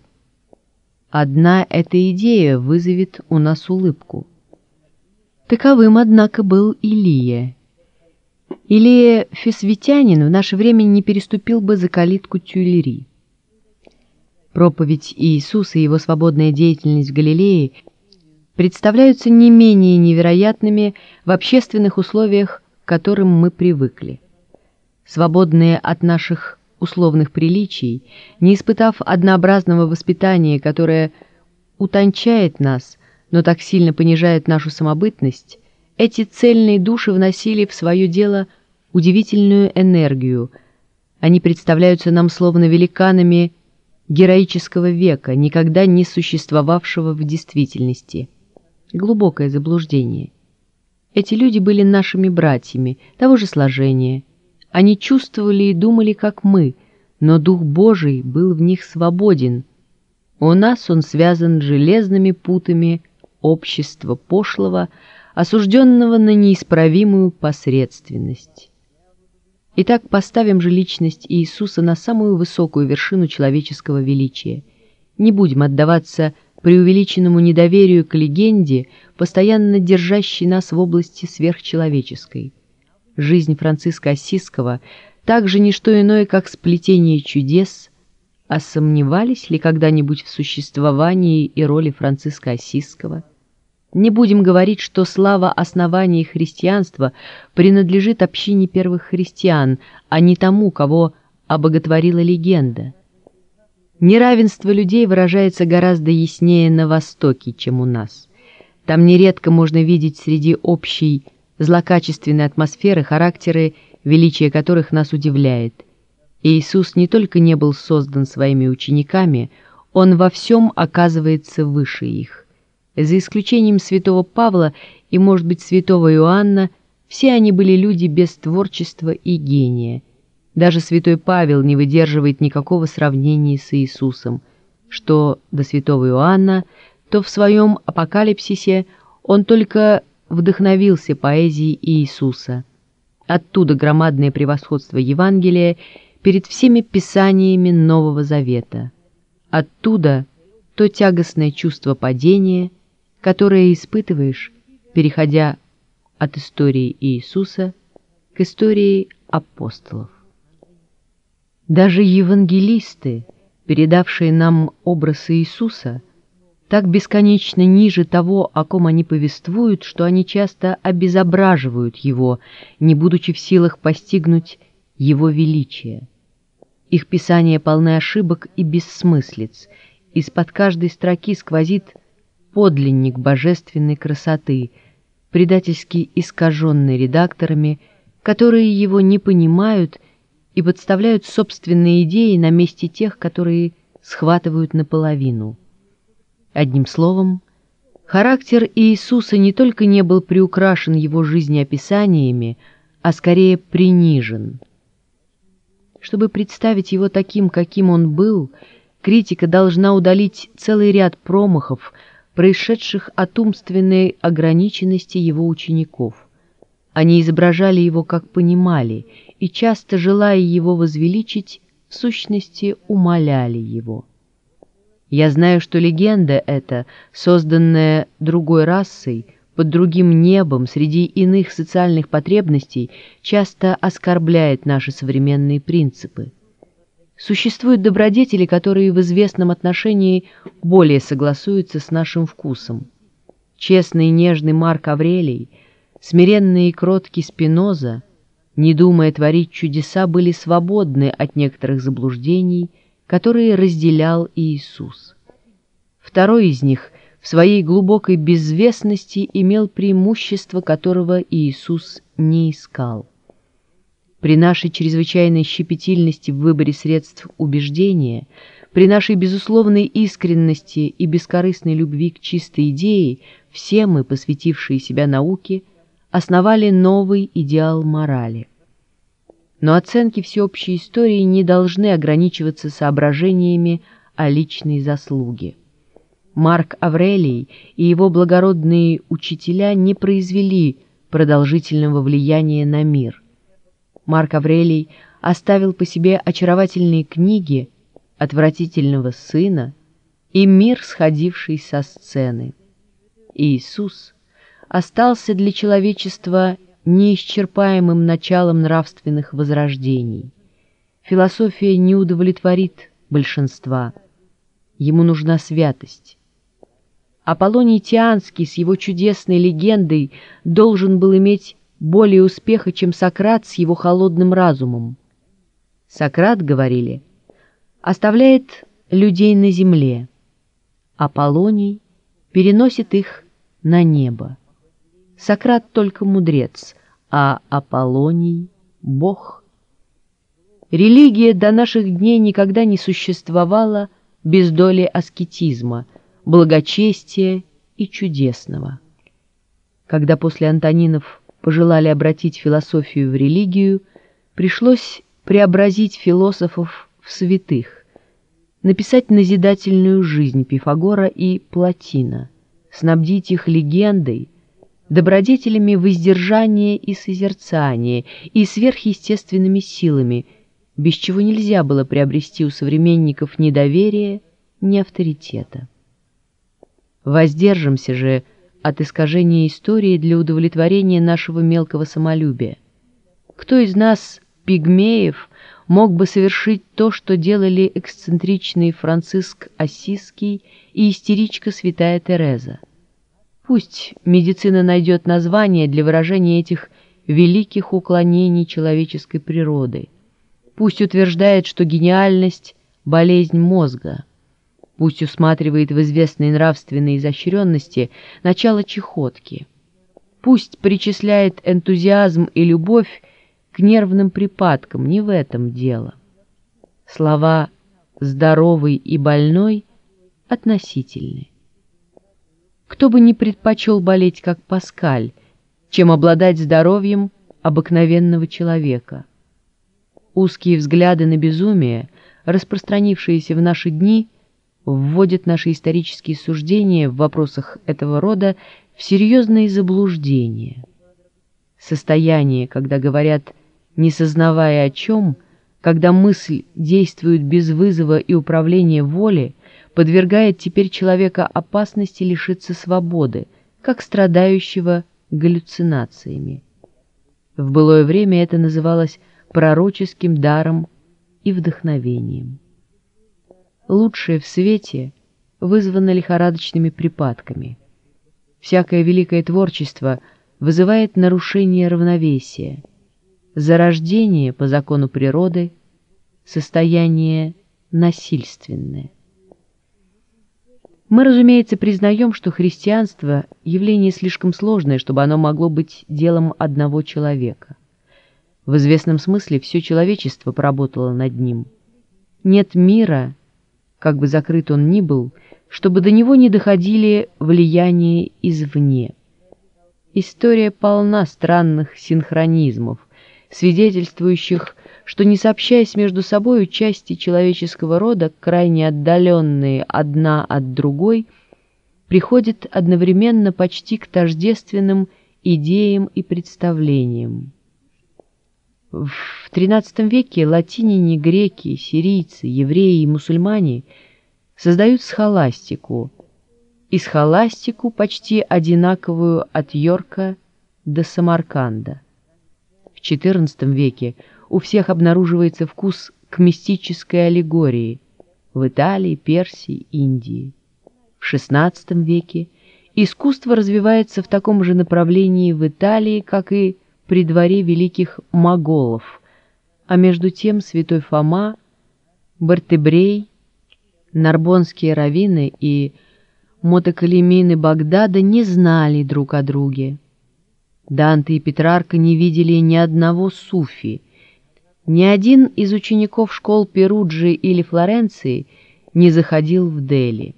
Speaker 1: Одна эта идея вызовет у нас улыбку. Таковым, однако, был Илия. Илия Фесвитянин в наше время не переступил бы за калитку Тюлери. Проповедь Иисуса и его свободная деятельность в Галилее представляются не менее невероятными в общественных условиях, к которым мы привыкли. Свободные от наших условных приличий, не испытав однообразного воспитания, которое утончает нас, но так сильно понижает нашу самобытность, эти цельные души вносили в свое дело удивительную энергию. Они представляются нам словно великанами героического века, никогда не существовавшего в действительности. Глубокое заблуждение. Эти люди были нашими братьями, того же сложения – они чувствовали и думали, как мы, но Дух Божий был в них свободен. У нас он связан железными путами общества пошлого, осужденного на неисправимую посредственность. Итак, поставим же личность Иисуса на самую высокую вершину человеческого величия. Не будем отдаваться преувеличенному недоверию к легенде, постоянно держащей нас в области сверхчеловеческой. Жизнь Франциска Осиского также не что иное, как сплетение чудес, а сомневались ли когда-нибудь в существовании и роли Франциска Осиского? Не будем говорить, что слава основания христианства принадлежит общине первых христиан, а не тому, кого обоготворила легенда. Неравенство людей выражается гораздо яснее на Востоке, чем у нас. Там нередко можно видеть среди общей злокачественной атмосферы характеры, величие которых нас удивляет. Иисус не только не был создан своими учениками, Он во всем оказывается выше их. За исключением святого Павла и, может быть, святого Иоанна, все они были люди без творчества и гения. Даже святой Павел не выдерживает никакого сравнения с Иисусом, что до святого Иоанна, то в своем апокалипсисе он только вдохновился поэзией Иисуса. Оттуда громадное превосходство Евангелия перед всеми писаниями Нового Завета. Оттуда то тягостное чувство падения – которое испытываешь, переходя от истории Иисуса к истории апостолов. Даже евангелисты, передавшие нам образ Иисуса, так бесконечно ниже того, о ком они повествуют, что они часто обезображивают его, не будучи в силах постигнуть его величие. Их писание полны ошибок и бессмыслиц, из-под каждой строки сквозит подлинник божественной красоты, предательски искаженный редакторами, которые его не понимают и подставляют собственные идеи на месте тех, которые схватывают наполовину. Одним словом, характер Иисуса не только не был приукрашен его жизнеописаниями, а скорее принижен. Чтобы представить его таким, каким он был, критика должна удалить целый ряд промахов – происшедших от умственной ограниченности его учеников. Они изображали его, как понимали, и, часто желая его возвеличить, в сущности умоляли его. Я знаю, что легенда эта, созданная другой расой, под другим небом, среди иных социальных потребностей, часто оскорбляет наши современные принципы. Существуют добродетели, которые в известном отношении более согласуются с нашим вкусом. Честный и нежный Марк Аврелий, смиренный и кроткий Спиноза, не думая творить чудеса, были свободны от некоторых заблуждений, которые разделял Иисус. Второй из них в своей глубокой безвестности имел преимущество, которого Иисус не искал. При нашей чрезвычайной щепетильности в выборе средств убеждения, при нашей безусловной искренности и бескорыстной любви к чистой идее, все мы, посвятившие себя науке, основали новый идеал морали. Но оценки всеобщей истории не должны ограничиваться соображениями о личной заслуге. Марк Аврелий и его благородные учителя не произвели продолжительного влияния на мир – Марк Аврелий оставил по себе очаровательные книги отвратительного сына и мир, сходивший со сцены. Иисус остался для человечества неисчерпаемым началом нравственных возрождений. Философия не удовлетворит большинства. Ему нужна святость. Аполлоний Тианский с его чудесной легендой должен был иметь более успеха, чем Сократ с его холодным разумом. Сократ, говорили, оставляет людей на земле, Аполлоний переносит их на небо. Сократ только мудрец, а Аполлоний — бог. Религия до наших дней никогда не существовала без доли аскетизма, благочестия и чудесного. Когда после Антонинов пожелали обратить философию в религию, пришлось преобразить философов в святых, написать назидательную жизнь Пифагора и Платина, снабдить их легендой, добродетелями воздержания и созерцания и сверхъестественными силами, без чего нельзя было приобрести у современников ни доверия, ни авторитета. Воздержимся же от искажения истории для удовлетворения нашего мелкого самолюбия. Кто из нас, пигмеев, мог бы совершить то, что делали эксцентричный Франциск Осиский и истеричка святая Тереза? Пусть медицина найдет название для выражения этих великих уклонений человеческой природы. Пусть утверждает, что гениальность – болезнь мозга – Пусть усматривает в известной нравственной изощренности начало чехотки. Пусть причисляет энтузиазм и любовь к нервным припадкам, не в этом дело. Слова «здоровый» и «больной» относительны. Кто бы не предпочел болеть, как Паскаль, чем обладать здоровьем обыкновенного человека. Узкие взгляды на безумие, распространившиеся в наши дни – вводит наши исторические суждения в вопросах этого рода в серьезные заблуждения. Состояние, когда говорят «не сознавая о чем», когда мысль действует без вызова и управления воли, подвергает теперь человека опасности лишиться свободы, как страдающего галлюцинациями. В былое время это называлось пророческим даром и вдохновением лучшее в свете вызвано лихорадочными припадками. Всякое великое творчество вызывает нарушение равновесия, зарождение по закону природы, состояние насильственное. Мы, разумеется, признаем, что христианство – явление слишком сложное, чтобы оно могло быть делом одного человека. В известном смысле все человечество поработало над ним. Нет мира, как бы закрыт он ни был, чтобы до него не доходили влияния извне. История полна странных синхронизмов, свидетельствующих, что не сообщаясь между собой части человеческого рода, крайне отдаленные одна от другой, приходят одновременно почти к тождественным идеям и представлениям. В XIII веке латиняне, греки, сирийцы, евреи и мусульмане создают схоластику, и схоластику почти одинаковую от Йорка до Самарканда. В XIV веке у всех обнаруживается вкус к мистической аллегории в Италии, Персии, Индии. В XVI веке искусство развивается в таком же направлении в Италии, как и при дворе великих моголов, а между тем святой Фома, Бартебрей, нарбонские раввины и мотокалимины Багдада не знали друг о друге. Данте и Петрарка не видели ни одного суфи, ни один из учеников школ Перуджи или Флоренции не заходил в Дели.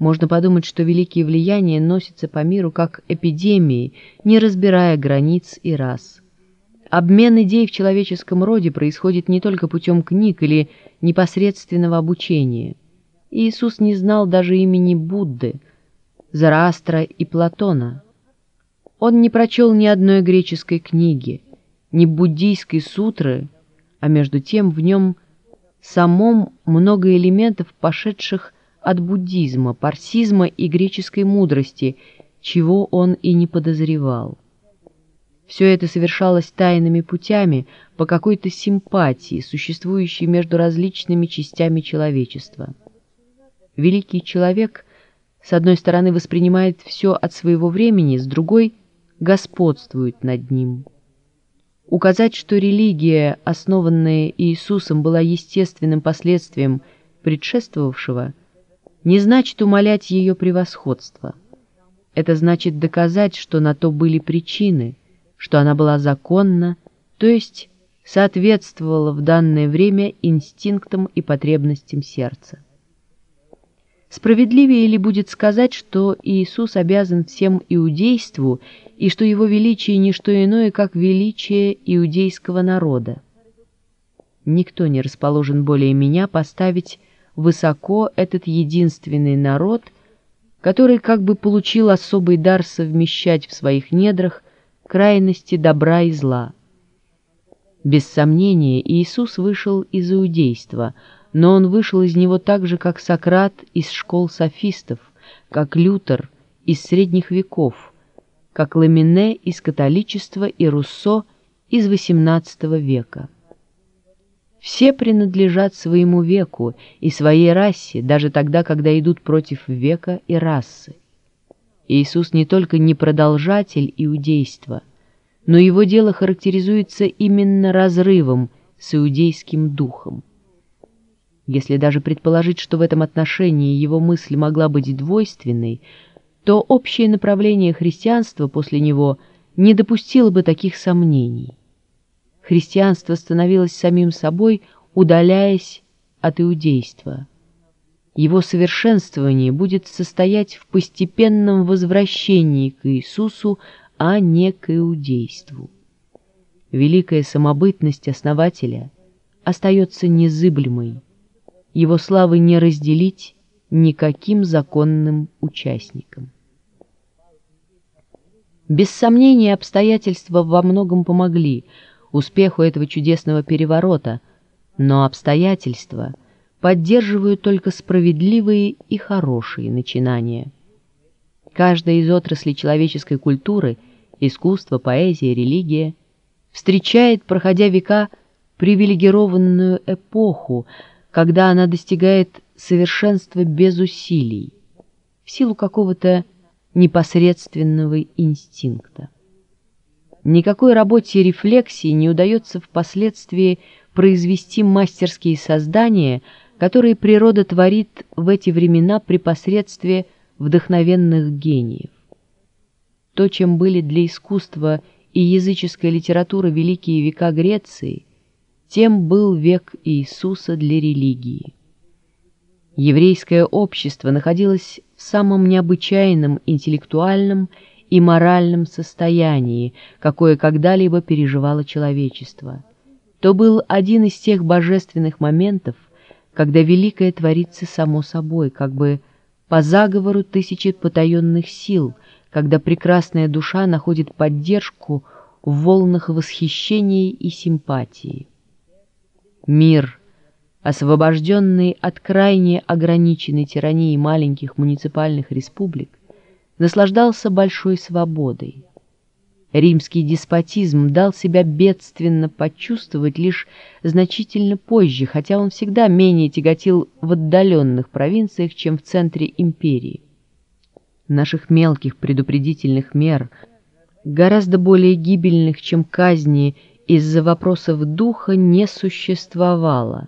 Speaker 1: Можно подумать, что великие влияния носятся по миру как эпидемии, не разбирая границ и рас. Обмен идей в человеческом роде происходит не только путем книг или непосредственного обучения. Иисус не знал даже имени Будды, Зараастра и Платона. Он не прочел ни одной греческой книги, ни буддийской сутры, а между тем в нем самом много элементов, пошедших от буддизма, парсизма и греческой мудрости, чего он и не подозревал. Все это совершалось тайными путями по какой-то симпатии, существующей между различными частями человечества. Великий человек, с одной стороны, воспринимает все от своего времени, с другой — господствует над ним. Указать, что религия, основанная Иисусом, была естественным последствием предшествовавшего — не значит умалять ее превосходство. Это значит доказать, что на то были причины, что она была законна, то есть соответствовала в данное время инстинктам и потребностям сердца. Справедливее ли будет сказать, что Иисус обязан всем иудейству и что его величие не что иное, как величие иудейского народа? Никто не расположен более меня поставить высоко этот единственный народ, который как бы получил особый дар совмещать в своих недрах крайности добра и зла. Без сомнения, Иисус вышел из иудейства, но он вышел из него так же, как Сократ из школ софистов, как Лютер из средних веков, как Ламине из католичества и Руссо из XVIII века. Все принадлежат своему веку и своей расе, даже тогда, когда идут против века и расы. Иисус не только не продолжатель иудейства, но его дело характеризуется именно разрывом с иудейским духом. Если даже предположить, что в этом отношении его мысль могла быть двойственной, то общее направление христианства после него не допустило бы таких сомнений христианство становилось самим собой, удаляясь от иудейства. Его совершенствование будет состоять в постепенном возвращении к Иисусу, а не к иудейству. Великая самобытность основателя остается незыблемой, его славы не разделить никаким законным участникам. Без сомнения, обстоятельства во многом помогли – успеху этого чудесного переворота, но обстоятельства поддерживают только справедливые и хорошие начинания. Каждая из отраслей человеческой культуры – искусство, поэзия, религия – встречает, проходя века, привилегированную эпоху, когда она достигает совершенства без усилий, в силу какого-то непосредственного инстинкта. Никакой работе рефлексии не удается впоследствии произвести мастерские создания, которые природа творит в эти времена при посредстве вдохновенных гениев. То, чем были для искусства и языческая литература великие века Греции, тем был век Иисуса для религии. Еврейское общество находилось в самом необычайном интеллектуальном и моральном состоянии, какое когда-либо переживало человечество. То был один из тех божественных моментов, когда великое творится само собой, как бы по заговору тысячи потаенных сил, когда прекрасная душа находит поддержку в волнах восхищения и симпатии. Мир, освобожденный от крайне ограниченной тирании маленьких муниципальных республик, наслаждался большой свободой. Римский деспотизм дал себя бедственно почувствовать лишь значительно позже, хотя он всегда менее тяготил в отдаленных провинциях, чем в центре империи. Наших мелких предупредительных мер, гораздо более гибельных, чем казни из-за вопросов духа, не существовало.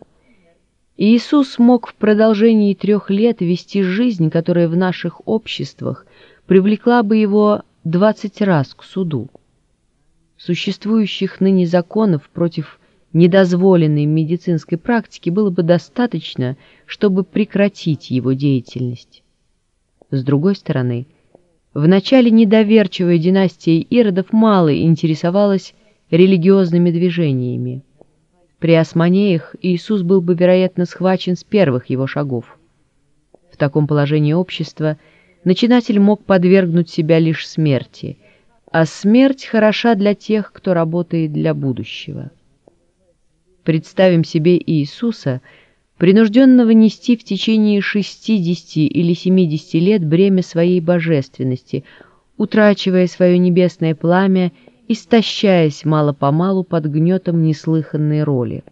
Speaker 1: Иисус мог в продолжении трех лет вести жизнь, которая в наших обществах – привлекла бы его двадцать раз к суду. Существующих ныне законов против недозволенной медицинской практики было бы достаточно, чтобы прекратить его деятельность. С другой стороны, в начале недоверчивая династия Иродов мало интересовалась религиозными движениями. При османеях Иисус был бы, вероятно, схвачен с первых его шагов. В таком положении общества – начинатель мог подвергнуть себя лишь смерти, а смерть хороша для тех, кто работает для будущего. Представим себе Иисуса, принужденного нести в течение 60 или 70 лет бремя своей божественности, утрачивая свое небесное пламя, истощаясь мало-помалу под гнетом неслыханной роли.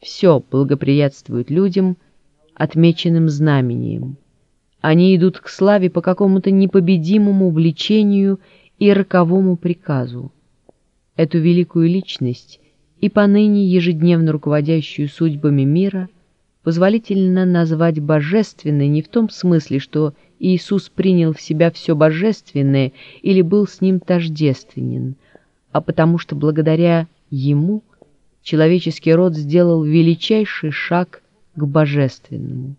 Speaker 1: Все благоприятствует людям, отмеченным знамением. Они идут к славе по какому-то непобедимому влечению и роковому приказу. Эту великую личность и поныне ежедневно руководящую судьбами мира позволительно назвать божественной не в том смысле, что Иисус принял в себя все божественное или был с ним тождественен, а потому что благодаря Ему человеческий род сделал величайший шаг к божественному.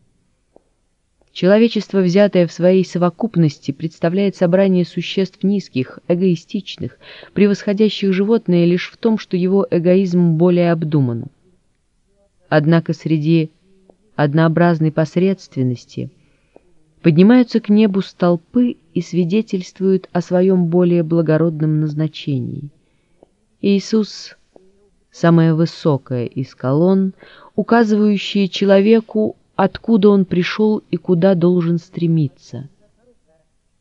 Speaker 1: Человечество, взятое в своей совокупности, представляет собрание существ низких, эгоистичных, превосходящих животное лишь в том, что его эгоизм более обдуман. Однако среди однообразной посредственности поднимаются к небу столпы и свидетельствуют о своем более благородном назначении. Иисус — самая высокая из колонн, указывающая человеку, откуда он пришел и куда должен стремиться.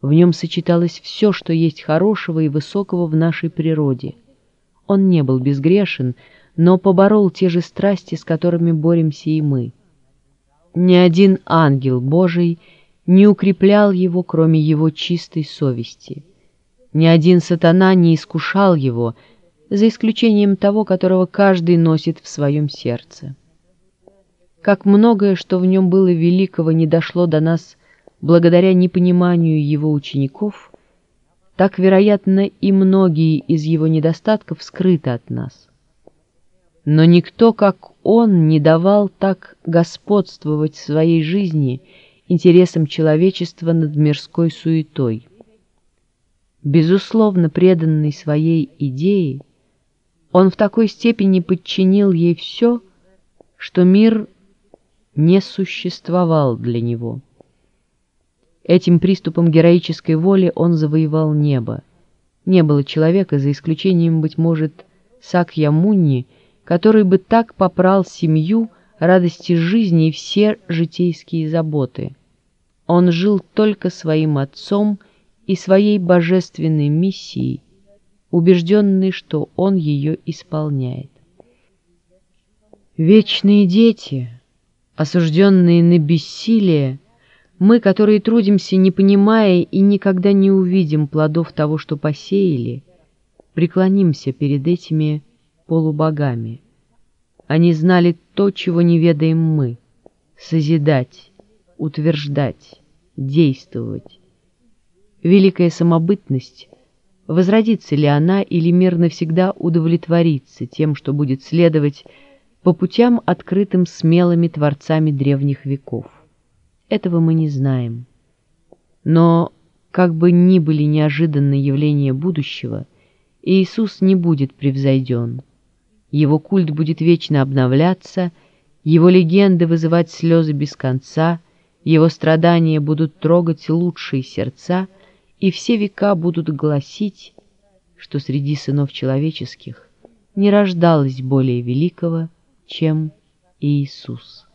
Speaker 1: В нем сочеталось все, что есть хорошего и высокого в нашей природе. Он не был безгрешен, но поборол те же страсти, с которыми боремся и мы. Ни один ангел Божий — не укреплял его, кроме его чистой совести. Ни один сатана не искушал его, за исключением того, которого каждый носит в своем сердце. Как многое, что в нем было великого, не дошло до нас благодаря непониманию его учеников, так, вероятно, и многие из его недостатков скрыты от нас. Но никто, как он, не давал так господствовать в своей жизни – интересам человечества над мирской суетой. Безусловно преданный своей идее, он в такой степени подчинил ей все, что мир не существовал для него. Этим приступом героической воли он завоевал небо. Не было человека, за исключением, быть может, Сакья Мунни, который бы так попрал семью, радости жизни и все житейские заботы. Он жил только своим отцом и своей божественной миссией, убежденный, что он ее исполняет. Вечные дети, осужденные на бессилие, мы, которые трудимся, не понимая и никогда не увидим плодов того, что посеяли, преклонимся перед этими полубогами. Они знали то, чего не ведаем мы — созидать, утверждать, действовать. Великая самобытность, возродится ли она или мир навсегда удовлетворится тем, что будет следовать по путям, открытым смелыми творцами древних веков. Этого мы не знаем. Но, как бы ни были неожиданны явления будущего, Иисус не будет превзойден. Его культ будет вечно обновляться, его легенды вызывать слезы без конца — его страдания будут трогать лучшие сердца, и все века будут гласить, что среди сынов человеческих не рождалось более великого, чем Иисус.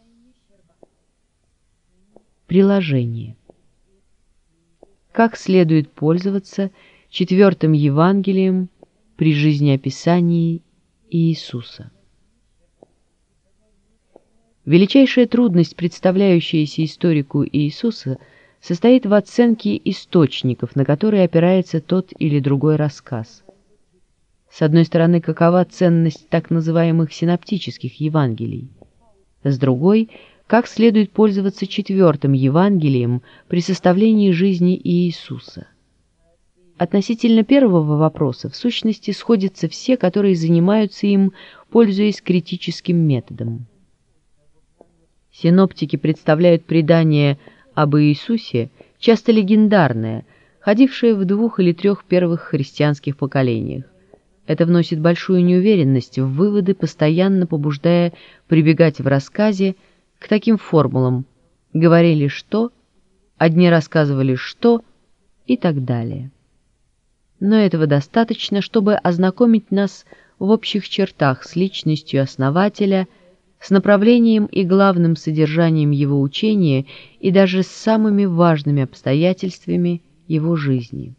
Speaker 1: Приложение. Как следует пользоваться четвертым Евангелием при жизнеописании Иисуса? Величайшая трудность, представляющаяся историку Иисуса, состоит в оценке источников, на которые опирается тот или другой рассказ. С одной стороны, какова ценность так называемых синоптических Евангелий? С другой, как следует пользоваться четвертым Евангелием при составлении жизни Иисуса? Относительно первого вопроса в сущности сходятся все, которые занимаются им, пользуясь критическим методом. Синоптики представляют предание об Иисусе, часто легендарное, ходившее в двух или трех первых христианских поколениях. Это вносит большую неуверенность в выводы, постоянно побуждая прибегать в рассказе к таким формулам «говорили что», «одни рассказывали что» и так далее. Но этого достаточно, чтобы ознакомить нас в общих чертах с личностью основателя – с направлением и главным содержанием его учения и даже с самыми важными обстоятельствами его жизни.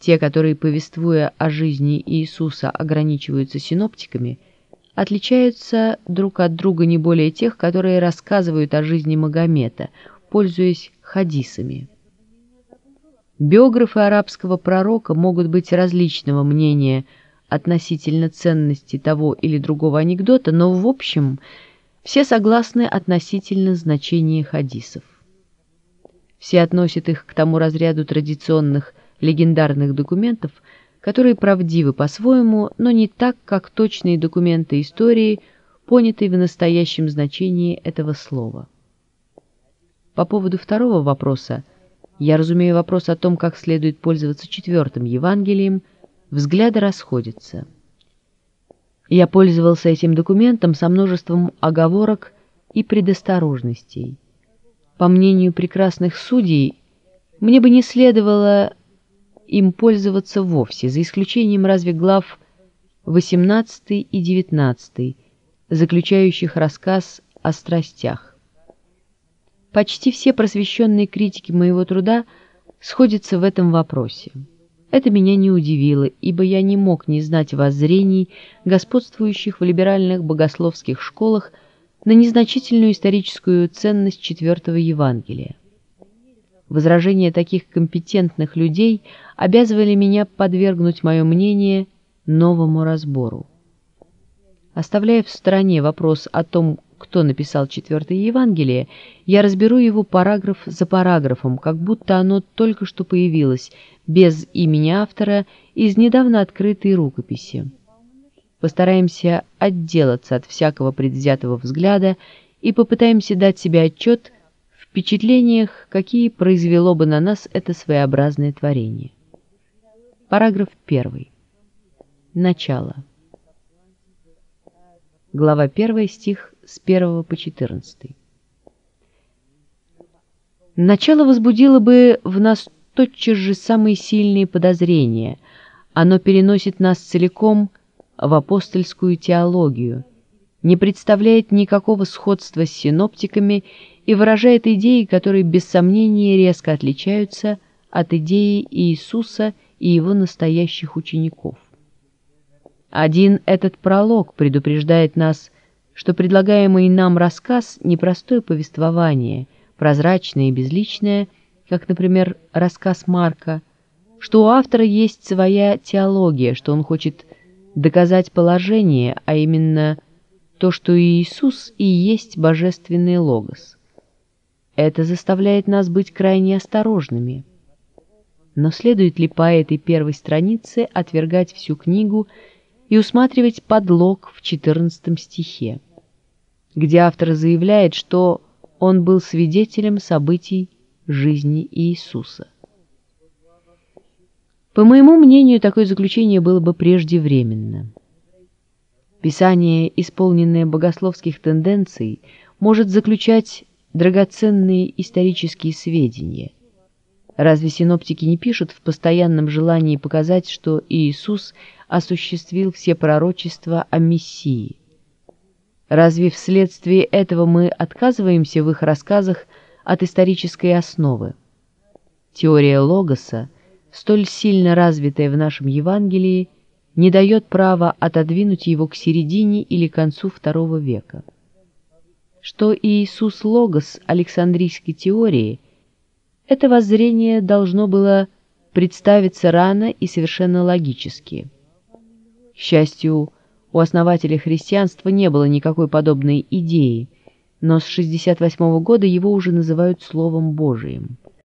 Speaker 1: Те, которые, повествуя о жизни Иисуса, ограничиваются синоптиками, отличаются друг от друга не более тех, которые рассказывают о жизни Магомета, пользуясь хадисами. Биографы арабского пророка могут быть различного мнения – относительно ценности того или другого анекдота, но в общем все согласны относительно значения хадисов. Все относят их к тому разряду традиционных легендарных документов, которые правдивы по-своему, но не так, как точные документы истории, понятые в настоящем значении этого слова. По поводу второго вопроса, я разумею вопрос о том, как следует пользоваться четвертым Евангелием – взгляды расходятся. Я пользовался этим документом со множеством оговорок и предосторожностей. По мнению прекрасных судей, мне бы не следовало им пользоваться вовсе, за исключением разве глав 18 и 19, заключающих рассказ о страстях. Почти все просвещенные критики моего труда сходятся в этом вопросе. Это меня не удивило, ибо я не мог не знать воззрений, господствующих в либеральных богословских школах на незначительную историческую ценность четвертого Евангелия. Возражения таких компетентных людей обязывали меня подвергнуть мое мнение новому разбору. Оставляя в стороне вопрос о том, кто написал четвертое Евангелие, я разберу его параграф за параграфом, как будто оно только что появилось, без имени автора, из недавно открытой рукописи. Постараемся отделаться от всякого предвзятого взгляда и попытаемся дать себе отчет в впечатлениях, какие произвело бы на нас это своеобразное творение. Параграф 1. Начало. Глава 1, стих с 1 по 14. Начало возбудило бы в нас тотчас же самые сильные подозрения. Оно переносит нас целиком в апостольскую теологию, не представляет никакого сходства с синоптиками и выражает идеи, которые без сомнения резко отличаются от идеи Иисуса и его настоящих учеников. Один этот пролог предупреждает нас что предлагаемый нам рассказ — непростое повествование, прозрачное и безличное, как, например, рассказ Марка, что у автора есть своя теология, что он хочет доказать положение, а именно то, что Иисус и есть божественный логос. Это заставляет нас быть крайне осторожными. Но следует ли по этой первой странице отвергать всю книгу и усматривать подлог в 14 стихе, где автор заявляет, что он был свидетелем событий жизни Иисуса. По моему мнению, такое заключение было бы преждевременно. Писание, исполненное богословских тенденций, может заключать драгоценные исторические сведения. Разве синоптики не пишут в постоянном желании показать, что Иисус – осуществил все пророчества о Мессии. Разве вследствие этого мы отказываемся в их рассказах от исторической основы? Теория Логоса, столь сильно развитая в нашем Евангелии, не дает права отодвинуть его к середине или концу II века. Что Иисус Логос Александрийской теории, это воззрение должно было представиться рано и совершенно логически – к счастью, у основателя христианства не было никакой подобной идеи, но с 68 -го года его уже называют Словом Божиим.